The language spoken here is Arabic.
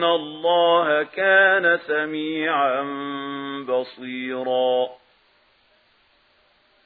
إن الله كان سميعا بصيرا